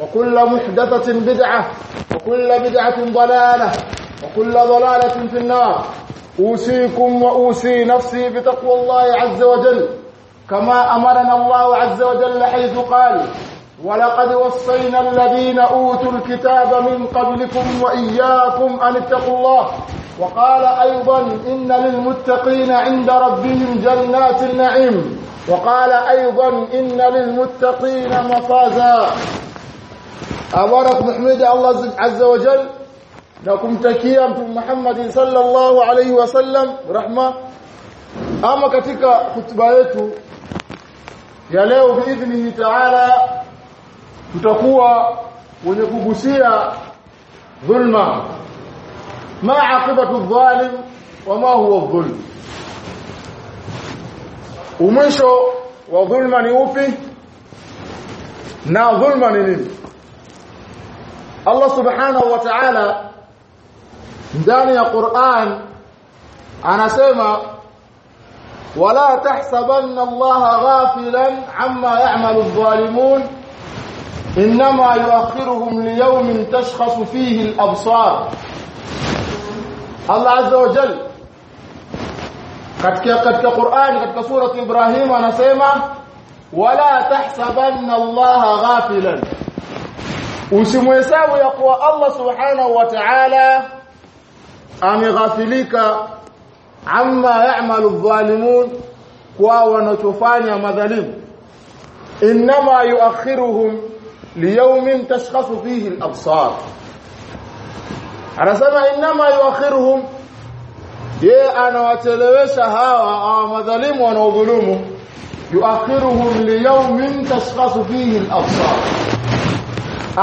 وكل محدثة بدعة وكل بدعة ضلالة وكل ضلالة في النار. أوصيكم وأوصي نفسي بتقوى الله عز وجل كما أمرنا الله عز وجل حيث قال ولقد وصينا الذين أوتوا الكتاب من قبلكم وإياكم أن اتقوا الله وقال أيضا إن للمتقين عند ربهم جنات النعيم وقال أيضا إن للمتقين مفازا أبارك محمد الله عز وجل. نكم تكيام محمد صلى الله عليه وسلم. رحمة. أما كتك خطبائته يا له بإذنه تعالى. تتقوى ونكبسية ظلمة. ما عقبة الظالم وما هو الظلم. ومنشو وظلما نوفي نا ظلما نوفي Allah subhanahu wa ta'ala ndani ya Qur'an anasema wala tahsabanna Allah ghafilan amma ya'malu adh-dhalimun inma yu'akhiruhum liyawmin tashkhasu fihi al-absar Allah azza wa jalla katika katika Qur'an katika sura Ibrahim anasema wala tahsabanna Allah ghafilan usimhesabu ya kuwa Allah subhanahu wa ta'ala ameghafilika amma ya'malu adh-dhalimun kwa wanachofanya madhalimu inma yuakhiruhum liyawmin tashkhasu fihi al-absar anasema inma yuakhiruhum ye anawachelewesha hawa madhalimu wanaodhulumu yuakhiruhum liyawmin tashkhasu fihi al-absar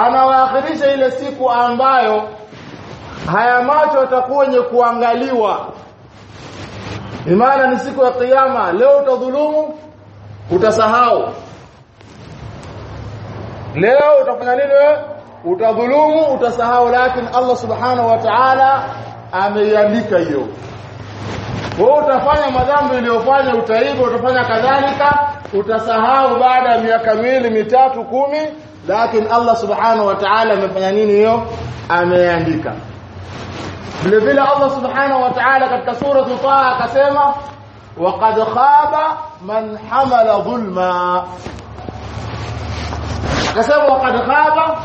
anawaakhirisha ile siku ambayo haya macho yatakuwa yenye kuangaliwa. Imana ni siku ya kiyama. Leo utadhulumu utasahau. Leo utafanya nini wewe? Utadhulumu utasahau. Lakini Allah subhanahu wa ta'ala ameiandika hiyo. Wewe utafanya madhambi uliyofanya utaiba utafanya kadhalika utasahau baada ya miaka miwili mitatu kumi lakini Allah subhanahu wa ta'ala amefanya nini hiyo ameandika vile vile Allah subhanahu wa ta'ala katika sura Taha akasema waqad khaba man hamala dhulma akasema waqad khaba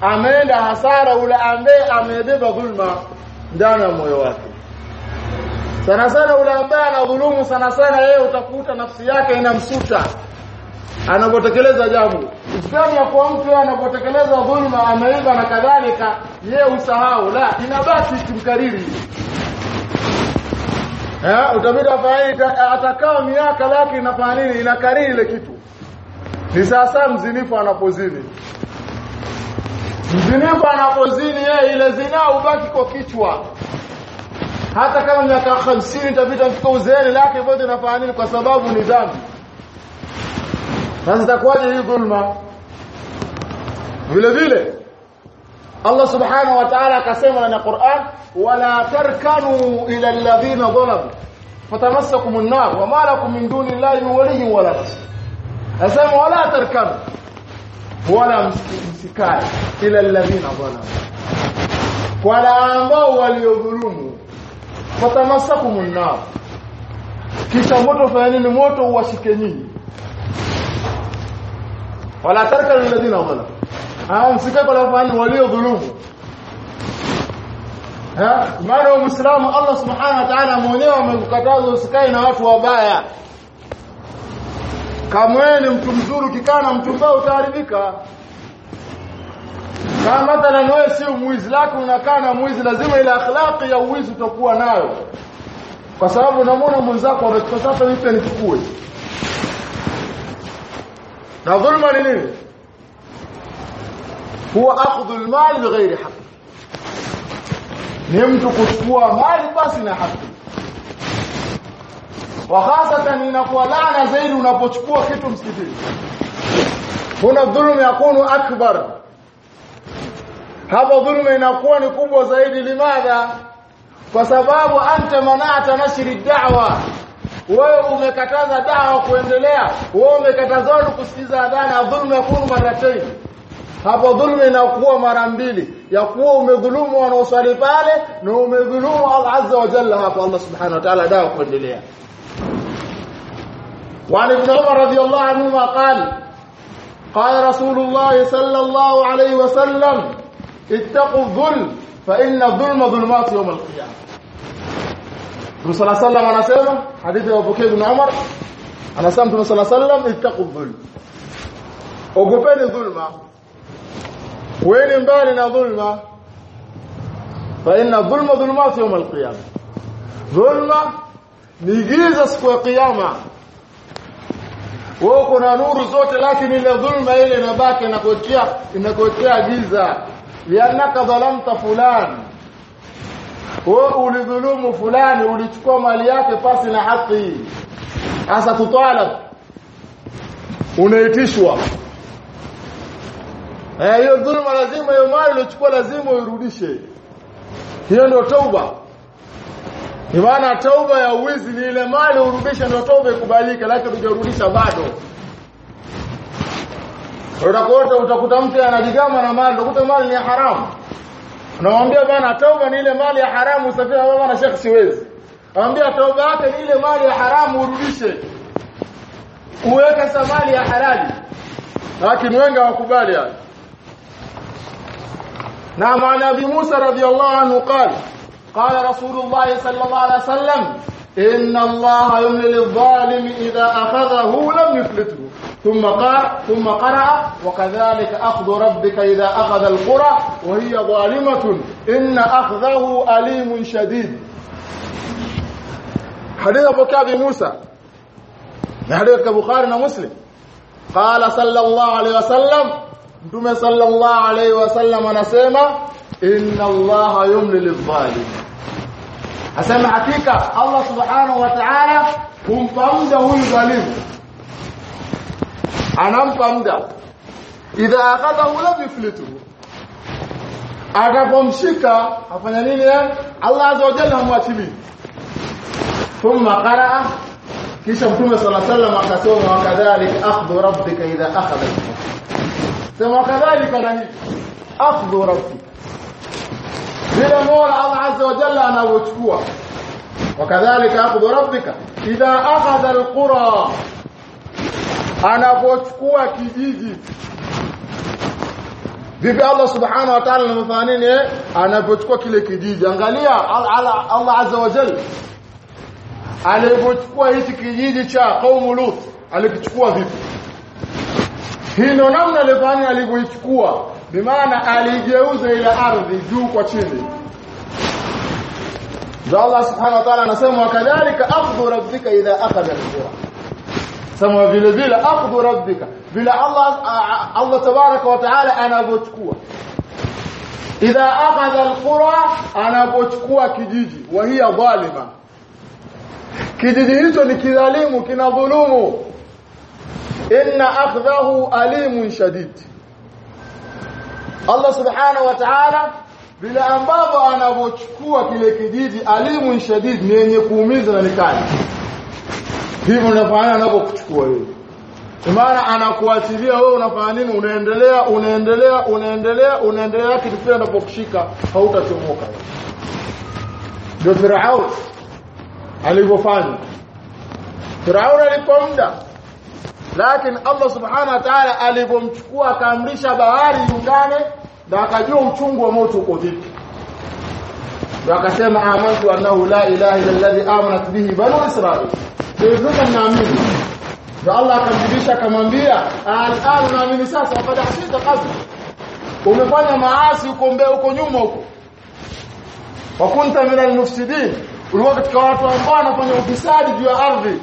ameenda hasara ule ambaye amebeba dhulma ndani ya moyo wake sana sana ule ambaye anadhulumu sana sana yeye utakuta nafsi yake inamsuta anapotekeleza jambo. Islamu ya kwa mtu anapotekeleza dhulma ameiba na kadhalika yeye usahau la inabaki kimkariri. Eh utabidi afanye atakaa miaka laki inafanya nini? Inakariri ile kitu. Ni sasa mzinifu anapozini. Mzinifu anapozini yeye ile zinaa ubaki kwa kichwa. Hata kama miaka 50 itapita afike uzeeni lake bado inafanya nini? Kwa sababu ni dhambi الله سبحانه وتعالى قسم لنا القرآن ولا تركنوا إلى الذين ظلموا. فتمسكم النار وما لكم من دون الله ولي ولا نسلم ولا تركنوا. ولا مسكال إلى الذين ظلموا. ولا أنبوا وليظلموا. فتمسكم النار. كي تموتوا فإن الموتوا وشكنيني wala tarkanu alladhina amanu. Hao msikae kwa wafanya waliodhulumu ha maana muislamu Allah subhanahu wa ta'ala mwenyewe amekukataza usikae na watu wabaya. Kama wewe ni mtu mzuri ukikaa na mtu mbaya utaharibika. Kama mathalan wewe si muizi lako unakaa na muizi lazima ile akhlaqi ya uizi utakuwa nayo. Kwa sababu unamwona mwenzako amechukua sasa nipe nichukue akhdhu almal bighairi haqq ni mtu kuchukua mali basi na haki wa hasatan inakuwa laana zaidi unapochukua kitu msikitini kuna dhulma yakunu akbar hapo dhulma inakuwa ni kubwa zaidi limadha kwa sababu anta manata nashri da'wa wewe umekataza dawa kuendelea wewe umekataza watu kusikiza adhana dhulma yakunu maratayn hapo dhulma inakuwa mara mbili ya kuwa umedhulumu wanaoswali pale na umedhulumu Allah azza wa jalla hapo Allah subhanahu wa ta'ala dawa kuendelea وعن ابن عمر رضي الله عنهما قال قال رسول الله صلى الله عليه وسلم اتقوا الظلم فإن الظلم ظلمات يوم القيامة Mtume صلى الله عليه وسلم anasema hadithi ya Abu Ibn Umar anasema Mtume صلى الله عليه وسلم ittaqu dhulm ogopeni dhulma weni mbali na dhulma fa inna dhulma dhulumat yawm al-qiyamah dhulma ni giza siku ya kiyama wewe kuna nuru zote lakini ile dhulma ile inabaki inakuwekea inakuwekea giza lianaka dhalamta fulani wewe ulidhulumu fulani ulichukua mali yake pasi na haki. Hasa tutalab unaitishwa. Eh hiyo dhulma lazima hiyo mali ulichukua lazima uirudishe. Hiyo ndio tauba. Ni tauba ya uwizi ni ile mali urudishe ndio tauba ikubalike lakini ujarudisha bado. Utakuta utakuta mtu anajigama na mali utakuta mali ni haramu unamwambia bana tauba ni ile mali ya haramu usafiri baba na shekhi siwezi anamwambia tauba yake ni ile mali ya haramu urudishe uweke samali ya halali lakini wengi hawakubali haya na maana Abi Musa radhiyallahu anhu qala الله صلى الله عليه وسلم إن الله يملي للظالم إذا أخذه لم يفلته ثم قال ثم قرأ وكذلك أخذ ربك إذا أخذ القرى وهي ظالمة إن أخذه أليم شديد. حديث أبو كعب موسى. حديث البخاري ومسلم قال صلى الله عليه وسلم متى صلى الله عليه وسلم anasema inna allaha yumli lidhalim asema hakika Allah subhanahu wa ta'ala humpa muda anampa muda idha akadahu lam yuflituhu akapomshika afanya nini yeye Allah azza wa jalla hamwachili thumma qaraa kisha mtume alaihi wasallam akasoma wakadhalika akhdhu rabbika idha akhadha sema kadhalika na hivi akhdhu rabbika vile mola Allah azza wa jalla anavyochukua wakadhalika akhdhu rabbika idha akhadha alqura anapochukua kijiji. Vipi Allah subhanahu wa ta'ala anafanya nini anapochukua kile kijiji. Angalia Allah azza wa jalla. Alipochukua hichi kijiji cha kaumu Lut alikichukua vipi? Hino namna alifanya alivyoichukua. Bimaana aligeuza ile ardhi juu kwa chini. Allah subhanahu wa ta'ala anasema wakadhalika akhdhu rabbika idha akhadha al-qura sema vile vile akhdhu rabbika. Bila Allah Allah tabaraka wa ta'ala anavyochukua. Idha akhadha alqura anapochukua kijiji. Wa hiya dhalima kijiji hicho ni kidhalimu kina dhulumu. Inna akhdhahu alimun shadid. Allah subhanahu wa ta'ala bila ambavyo anabochukua kile kijiji alimun shadid ni yenye kuumiza na nikali hivyo unafanya anapokuchukua wewe maana anakuachilia wewe unafanya nini? Unaendelea unaendelea unaendelea unaendelea kitu kile anapokushika hautachomoka. Ndio Firaun alivyofanya. Firaun alipo muda. Lakini Allah subhanahu wa ta'ala alipomchukua akaamrisha bahari iungane na akajua uchungu wa moto uko vipi. Ndio akasema amantu annahu la ilaha illa alladhi amanat bihi banu israil ndio naamini. Ndio Allah akamjibisha akamwambia al-an naamini sasa wakati hasita kazi umefanya maasi uko mbele uko nyuma huko. Wa kunta min al-mufsidin. Ulikuwa katika watu ambao wanafanya ufisadi juu ya ardhi.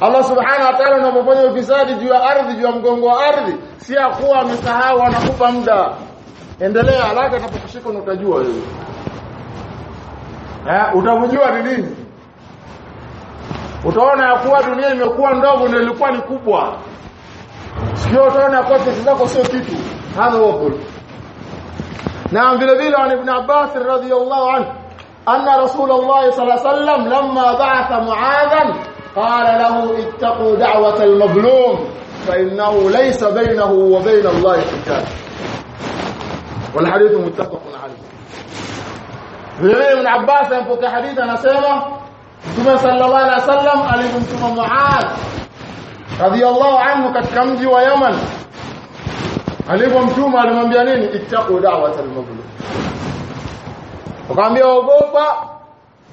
Allah subhanahu wa ta'ala anapofanya ufisadi juu ya ardhi juu ya mgongo wa ardhi si akuwa amesahau anakupa muda. Endelea haraka utapokushika na utajua wewe. Eh utakujua ni nini utaona ya kuwa dunia imekuwa ndogo na ilikuwa ni kubwa sio utaona kwa pesa zako sio kitu hadha huwa na vile vile an ibn Abbas radhiyallahu anhu anna rasulullah sallallahu alayhi wasallam lamma ba'atha mu'adhan qala lahu ittaqu da'wata al-mazlum fa innahu laysa baynahu wa bayna Allah hijab wal hadith muttafaqun alayh vile ibn Abbas anapokea hadithi anasema Mtume sallallahu alaihi wasallam alimtuma Mu'adh radhiyallahu anhu katika mji wa Yaman alipomtuma alimwambia nini ittaqu da'wat al-mazlum akamwambia ogopa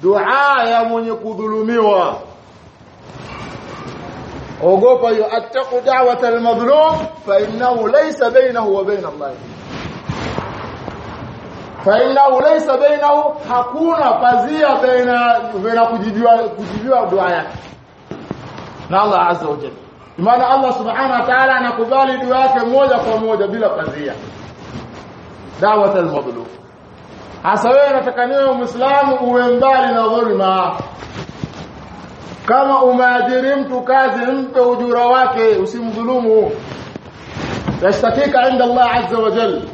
dua ya mwenye kudhulumiwa ogopa hiyo attaqu da'wat al-mazlum fa innahu laysa bainahu wa bain Allah فإنه ليس بينه حكونا فزيا بين بين كجديوا كجديوا دعايا الله عز وجل. بما أن الله سبحانه وتعالى أنا كبالي دعاك موجة فموجة بلا فزيا دعوة المظلوم. حسوية نتكنيه مسلم ومبالي نظلم كما أمادرم تكازم تأجور واكي اسم ظلومه. يشتكيك عند الله عز وجل.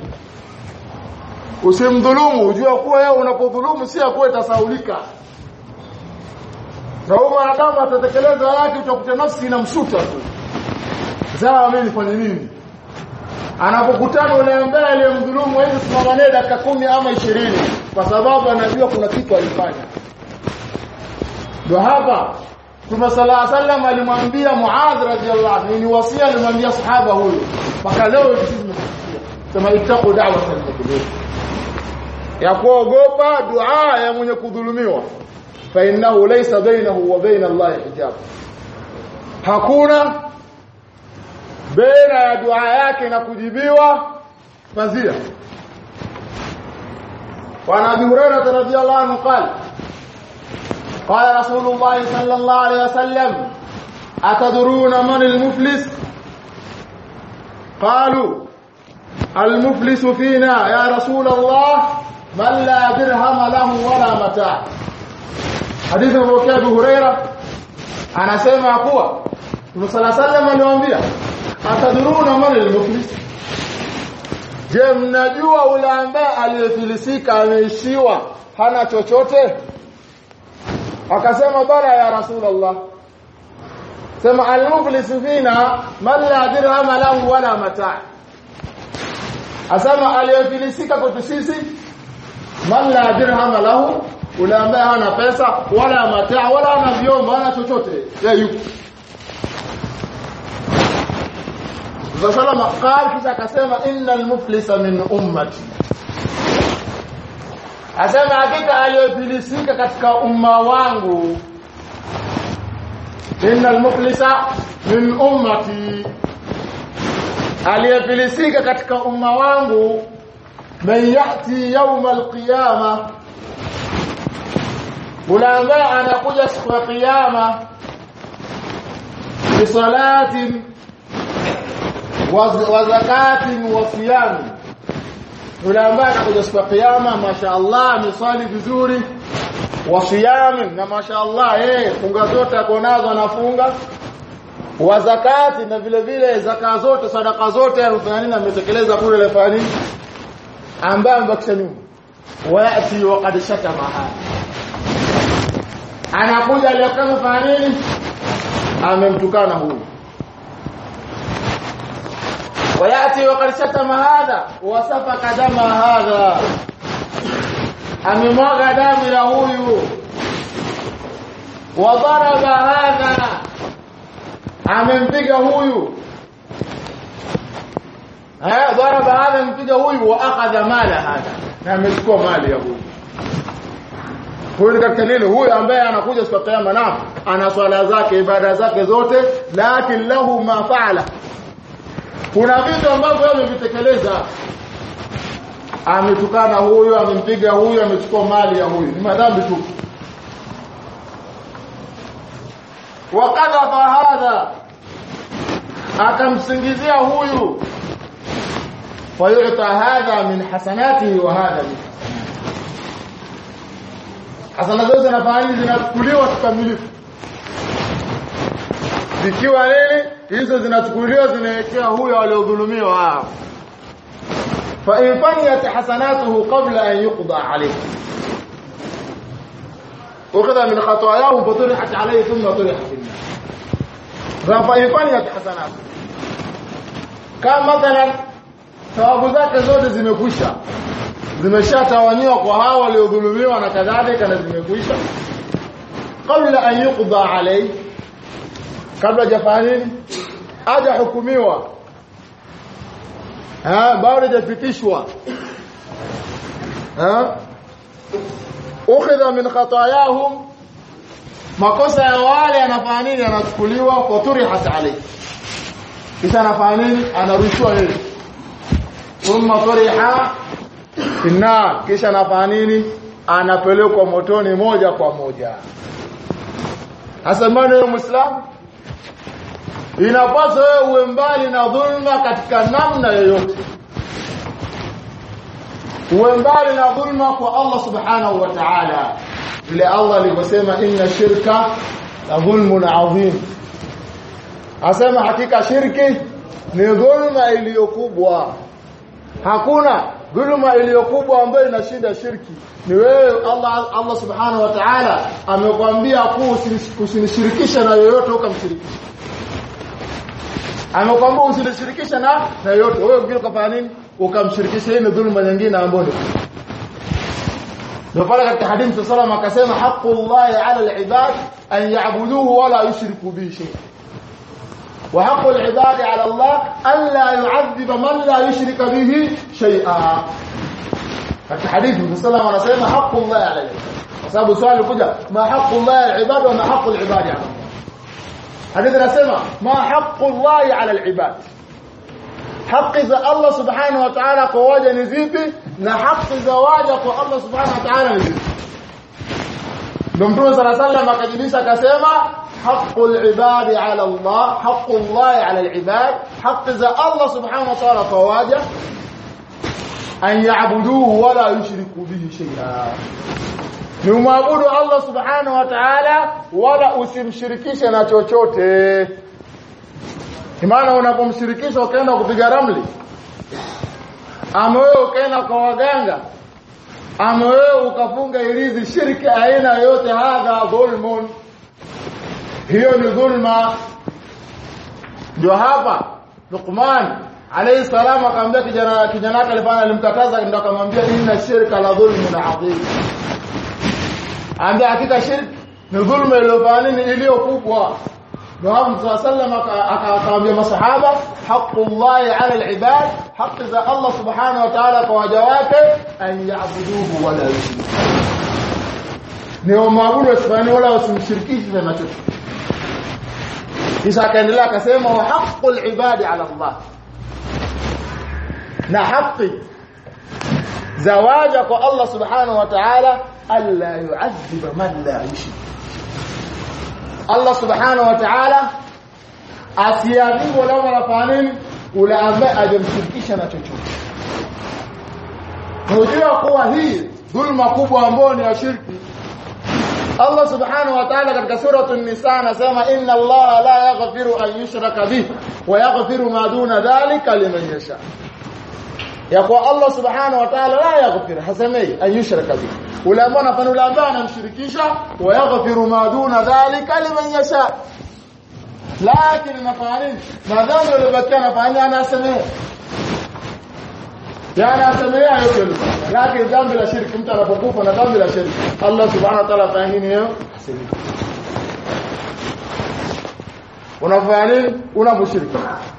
Usimdhulumu ujua kuwa yeye unapodhulumu si akuwa itasaulika na huyo mwanadamu atatekeleza yake utakuta nafsi inamshuta tu. Zaa mimi nifanye nini? Anapokutana yule ambaye aliyemdhulumu hivi simama naye dakika kumi ama ishirini kwa sababu anajua kuna kitu alifanya. Ndio hapa Mtume sallallahu alaihi wasallam alimwambia Muadh radhiallahu anhu ni wasia alimwambia sahaba huyo mpaka leo sisi tumesikia. Sema itaqu da'wat al-mazlum ya kuogopa dua ya mwenye kudhulumiwa fa innahu laysa bainahu wa baina Allah hijab hakuna baina ya dua yake na kujibiwa fazia wa Abi Hurairah radhiyallahu anhu qala قال رسول الله صلى الله عليه وسلم أتدرون من المفلس قالوا المفلس فينا يا رسول الله من لا درهم له ولا متاع حديث ابو ابي هريره anasema kuwa Mtume صلى الله عليه وسلم aliwaambia ataduruna man almuflis je mnajua ule ambaye aliyefilisika ameishiwa hana chochote akasema bala ya rasulullah sema almuflis fina man la dirham lahu wala mataa asema aliyefilisika kwetu sisi man la dirham lahu ule ambaye hana pesa wala mataa wala ana vyombo wala chochote yeye yuko. Rasulullah qal kisha akasema innal muflisa min ummati. Asema hakika aliyofilisika katika umma wangu innal muflisa min ummati. Aliyefilisika katika umma wangu man yati yawm alqiyama ule ambaye anakuja siku ya kiyama bisalatin wa zakatin wa siyamin yule ambaye anakuja siku ya kiyama mashaallah amesali vizuri wa siyamin na mashaallah eh funga zote ako nazo anafunga wa zakati na vile vile zaka zote sadaka zote anafanya nini ametekeleza kule ile fani ambaye ambakisha nyuma wayati waqad shatama hada anakuja aliyokama fanya nini amemtukana huyu وياتي وقد شتم هذا وسفك دم هذا amemwaga damu la huyu wadaraba hadha amempiga huyu eh huyu wa akhadha mala hadha na amechukua mali ya huyu huyu ni katika nini huyu ambaye anakuja siku ya kiyama na ana swala zake ibada zake zote lakini lahu ma faala kuna vitu ambavyo amevitekeleza ametukana huyu amempiga huyu amechukua mali ya huyu ni madhambi tu wakadhafa hadha akamsingizia huyu فيعطى هذا من حسناته وهذا من حسناته. حسنا فاني زنتكولي وتكملية. ذكي وليني إنسا زنتكولي وزنتكيه هو يولي وظلمي وعام فإن فنيت حسناته قبل أن يقضى عليه. وقضى من خطواياه فطرحت عليه ثم طرحت فإن فنيت حسناته. كان مثلا thawabu zake zote zimekwisha. Zimeshatawanywa kwa hao waliodhulumiwa na kadhalika na zimekwisha. Kabla an yuqda alayhi. Kabla hajafanya nini? Aja hukumiwa eh bado hajapitishwa. Eh ukhidha min khatayahum. Makosa ya wale anafanya nini? Anachukuliwa kwa turihat alayhi. Kisha anafanya nini? Anarushwa yeye thumma turiha finnar. Kisha anafanya nini? Anapelekwa motoni moja kwa moja. Hasa maana wewe muislamu inapaswa wewe uwe mbali na dhulma katika namna yoyote. Uwe mbali na dhulma kwa Allah subhanahu wa ta'ala. Vile Allah alivyosema inna shirka la dhulmun adhim. Asema hakika shirki ni dhulma iliyokubwa hakuna dhulma iliyokubwa ambayo inashinda shirki ni wewe Allah Allah subhanahu wa ta'ala amekwambia kusinishirikisha na yoyote ukamshirikisha amekwambia usinishirikisha na na yoyote wewe ungine ukafanya nini ukamshirikisha hii ni dhulma nyingine ambayo ndio pale katika hadithi sallallahu akasema haqqullahi 'ala al-'ibad an ya'buduhu wa la yushriku bihi shay'an وحق العباد على الله الا يعذب من لا يشرك به شيئا. فالحديث صلى الله عليه وسلم حق الله عليه وسلم سؤال كذا ما حق الله على العباد وما حق العباد على الله؟ حديث رسمه ما حق الله على العباد؟ حق إذا الله سبحانه وتعالى قواد نزيبي نحق زواجك الله سبحانه وتعالى نزيبي دمتم صلى الله عليه وسلم ما كجبيسا كسيما حق العباد على الله حق الله على العباد. حق إذا الله سبحانه وتعالى فواجع أن يعبدوه ولا يشركوا به شيئا. نعم، لما أبدو الله سبحانه وتعالى ولا أسم شركيش ناتو شوته إمانا ونقوم شركيش وكينا قطيق رملي. أموه وكينا قواغانغا أموه وكفونغا يريد الشرك أين يوتي هذا ظلمون hiyo ni dhulma ndio hapa Luqman alayhi salam akamwambia kijana kijana wake alifanya alimkataza ndio akamwambia inna shirka la dhulmun adhim ambia hakika shirki ni dhulma iliyofanya nini iliyokubwa ndio hapo sallam akamwambia masahaba haqqullahi ala alibad haqq za Allah subhanahu wa ta'ala kwa waja wake an ya'buduhu wala yushriku ni waabudu wasifanye wala wasimshirikishe na chochote kisha akaendelea akasema wa haqqul ibadi ala Allah na haki zawaja kwa Allah subhanahu wa ta'ala alla yu'adhiba man la yushrik Allah subhanahu wa ta'ala asiadhibu wala wanafanya nini ule ambaye hajamshirikisha na chochote unajua kuwa hii dhulma kubwa ambayo ni ya shirki Allah subhanahu wa ta'ala katika suratu an-nisa anasema inna Allah la yaghfiru an yushraka bihi wa yaghfiru ma duna dhalika liman yasha ya kwa Allah subhanahu wa ta'ala la yaghfiru hasamei an yushraka bihi ule ambao anafanya ule ambao anamshirikisha wa yaghfiru ma duna dhalika liman yasha lakini nafanya nini madhambi yaliyobakia anafanya anasamea shirki mtu anapokufa na dhambi la shirki Allah subhanahu wa ta'ala afanya nini hiyo unafanya nini unaposhiriki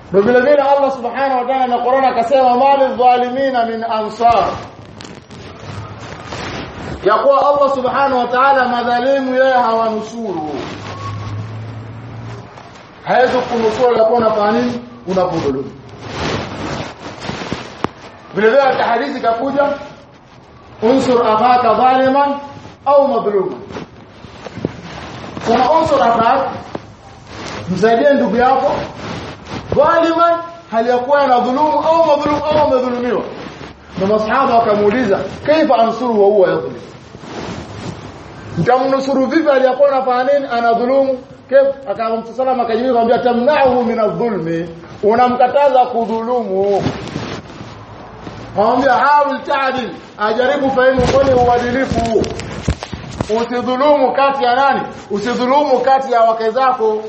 ndio vile vile Allah subhanahu wa ta'ala na Qur'an akasema mali dhalimina min ansar ya kuwa Allah subhanahu wa ta'ala madhalimu yeye hawanusuru hawezi kunusuru la kuwa unafanya nini unapodhulumu vile vile katika hadithi kakuja unsur akhaka zaliman au madhluman sana unsur akhaka msaidie ndugu yako zaliman hali ya kuwa anadhulumu au madhulumu au amedhulumiwa na masahaba wakamuuliza kaifa ansuru wa huwa yadhlim mtamnusuru vipi aliyakuwa anafanya nini anadhulumu kif akamwambia salama akajibu akamwambia tamna'uhu min adh-dhulmi unamkataza kudhulumu Akamwambia hawil ta'dil ajaribu fahimu kwani uadilifu huo usidhulumu kati ya nani? Usidhulumu kati ya wake zako.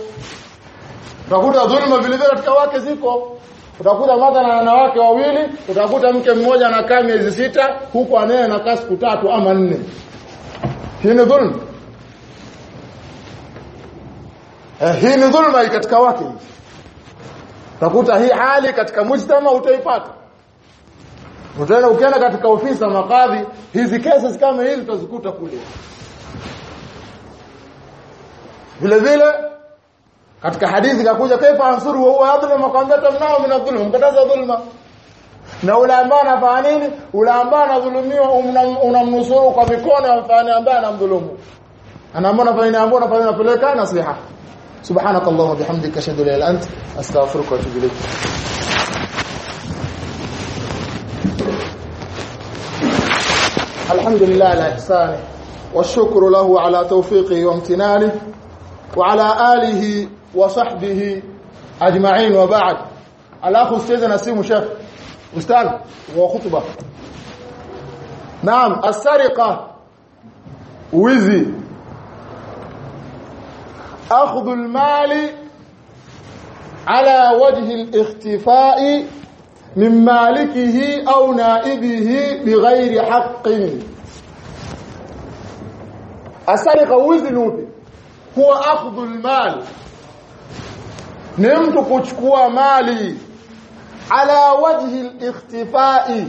Utakuta dhulma vile vile katika wake ziko. Utakuta mada na wanawake wawili utakuta mke mmoja anakaa miezi sita huku anaye anakaa siku tatu ama nne. Hii ni dhulma. Eh, hii ni dhulma katika wake utakuta hii hali katika mujtama utaipata utaenda ukienda katika ofisi ya makadhi hizi cases kama hizi utazikuta kule. Vile vile katika hadithi kakuja kaifa ansuru wa huwa yadhlimu akamwambia tamnao min adh-dhulm mkataza dhulma. Na ule ambaye anafanya nini? Ule ambaye anadhulumiwa unamnusuru kwa mikono ya mfano ambaye anamdhulumu. Anaambia unafanya ambaye unafanya unapeleka nasiha. Subhanakallahumma bihamdika ashhadu an la ilaha illa anta astaghfiruka wa atubu ilayk الحمد لله على إحسانه والشكر له على توفيقه وامتنانه وعلى آله وصحبه أجمعين وبعد. الأخ أستاذ نسيم شيخ أستاذ وخطبة نعم السرقة. وزي. أخذ المال على وجه الاختفاء min malikihi au naibihi bighairi haqqin. Asarika wizi ni huwa akhdhu almal ni mtu kuchukua mali ala wajhi alikhtifai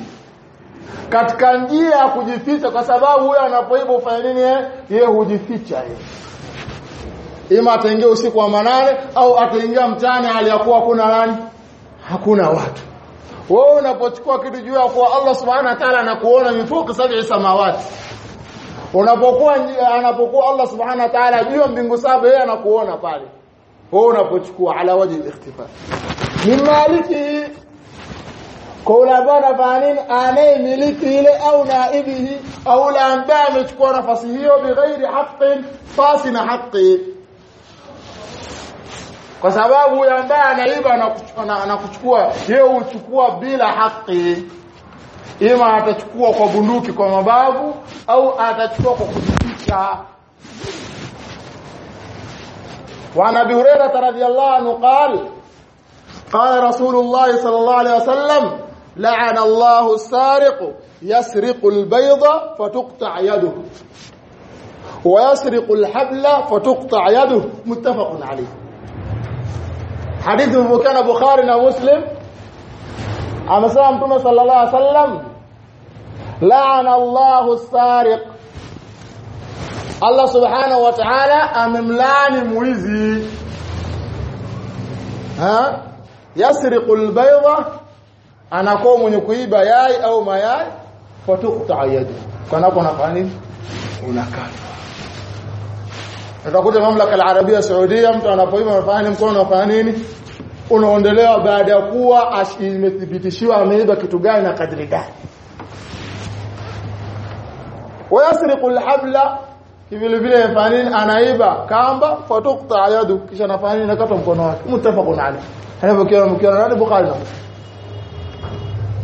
katika njia ya kujificha kwa sababu huyo anapoiba ufanye nini yeye? Hujificha yeye. Ima ataingia usiku wa manane au ataingia mtaani hali ya kuwa kuna nani hakuna watu wewe unapochukua kitu juu ya kwa Allah subhanahu wa ta'ala anakuona mifuko sab'i samawati. Unapokuwa anapokuwa Allah subhanahu wa ta'ala juu mbingu saba yeye anakuona pale. Wewe unapochukua ala waji al-ikhtifa. Min maliki. Kwa bana nini? Anayemiliki ile au naibihi au la ambaye amechukua nafasi hiyo bighairi haqqin fasi na haki kwa sababu yule ambaye anaiba anakuchukua yeye huchukua bila haki ima atachukua kwa bunduki kwa mabavu au atachukua kwa kujificha وعن ابي هريره رضي عنه قال قال رسول الله صلى الله عليه وسلم لعن الله السارق يسرق البيض فتقطع يده ويسرق الحبل فتقطع يده متفق عليه حديث مكان بخاري ومسلم عن سلام صلى الله عليه وسلم. لعن الله السارق. الله سبحانه وتعالى امم لعن مويزي ها؟ يسرق البيضة أنا قوم يكويب ياي أو ماي فتقطع يدي كنا كنا فاني utakuta mamlaka ya Arabia saudia mtu anapoima anafanya mkono unafanya nini? Unaondolewa baada ya kuwa imethibitishiwa ameiba kitu gani na kadri gani. Wayasriqu alhabla vile vile fanini anaiba kamba fatukta yadu kisha nafanya nakata mkono wake. Mutafaqun alayh hanapokiwa mkiwa na bukhari na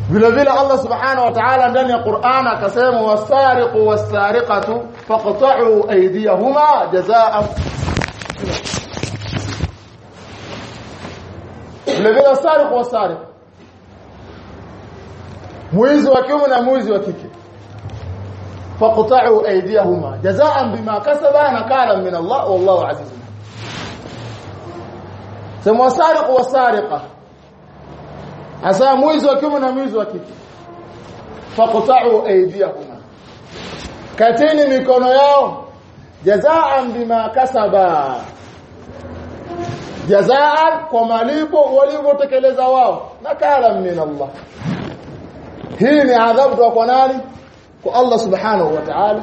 vile vile Allah subhanahu wa ta'ala ndani ya Qur'an akasema wasariqu wasariqatu faqta'u aydiyahuma jazaa'an vile vile sariq wa sariq mwizi wa kiume na mwizi wa kike faqta'u aydiyahuma jazaan bima kasaba nakala min Allah wallahu azizun sema sariq wa sariqa hasa mwizi wa kiume na mwizi wa kike. Faqta'u aydiyahuma. Katini mikono yao. Jazaan bima kasaba. Jazaan kwa malipo walivyotekeleza wao. Nakala min Allah. Hii ni adhabu kwa nani? Kwa Allah subhanahu wa ta'ala.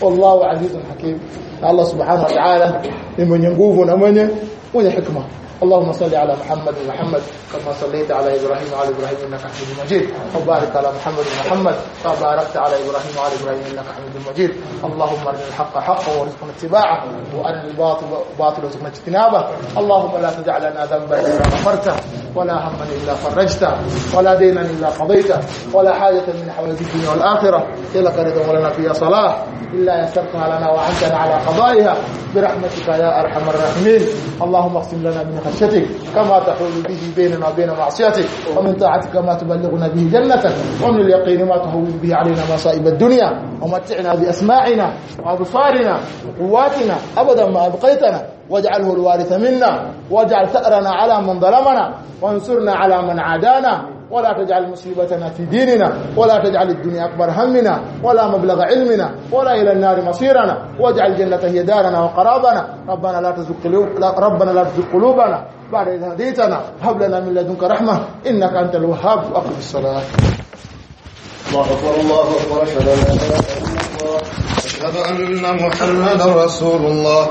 Wallahu azizun hakim. Allah subhanahu wa ta'ala ni mwenye nguvu na mwenye mwenye hikma اللهم صل على محمد ومحمد كما صليت على إبراهيم وعلى إبراهيم إنك حميد مجيد. وبارك على محمد ومحمد كما باركت على إبراهيم وعلى إبراهيم إنك حميد مجيد. اللهم أرنا الحق حقا وارزقنا اتباعه وأرنا الباطل باطل وارزقنا اجتنابه. اللهم لا تدع لنا ذنبا إلا غفرته ولا هما إلا فرجته ولا دينا إلا قضيته ولا حاجة من حوائج الدنيا والآخرة. لك رضا ولنا فيها صلاة. إلا يسرتها لنا وعنتنا على قضائها. برحمتك يا أرحم الراحمين. اللهم اقسم لنا من خشيتك كما تحول به بيننا وبين معصيتك ومن طاعتك ما تبلغنا به جنتك ومن اليقين ما تهون به علينا مصائب الدنيا ومتعنا بأسماعنا وأبصارنا وقواتنا أبدا ما أبقيتنا واجعله الوارث منا واجعل ثأرنا على من ظلمنا وانصرنا على من عادانا. ولا تجعل مصيبتنا في ديننا ولا تجعل الدنيا أكبر همنا ولا مبلغ علمنا ولا إلى النار مصيرنا. واجعل الجنة هي دارنا وقرابنا. ربنا لا تزغ ربنا لا تزغ قلوبنا بعد إذ هديتنا. هب لنا من لدنك رحمة إنك أنت الوهاب وأقم الصلاة. الله أكبر الله أكبر أشهد أن لا إله إلا الله أشهد أن محمدا رسول الله.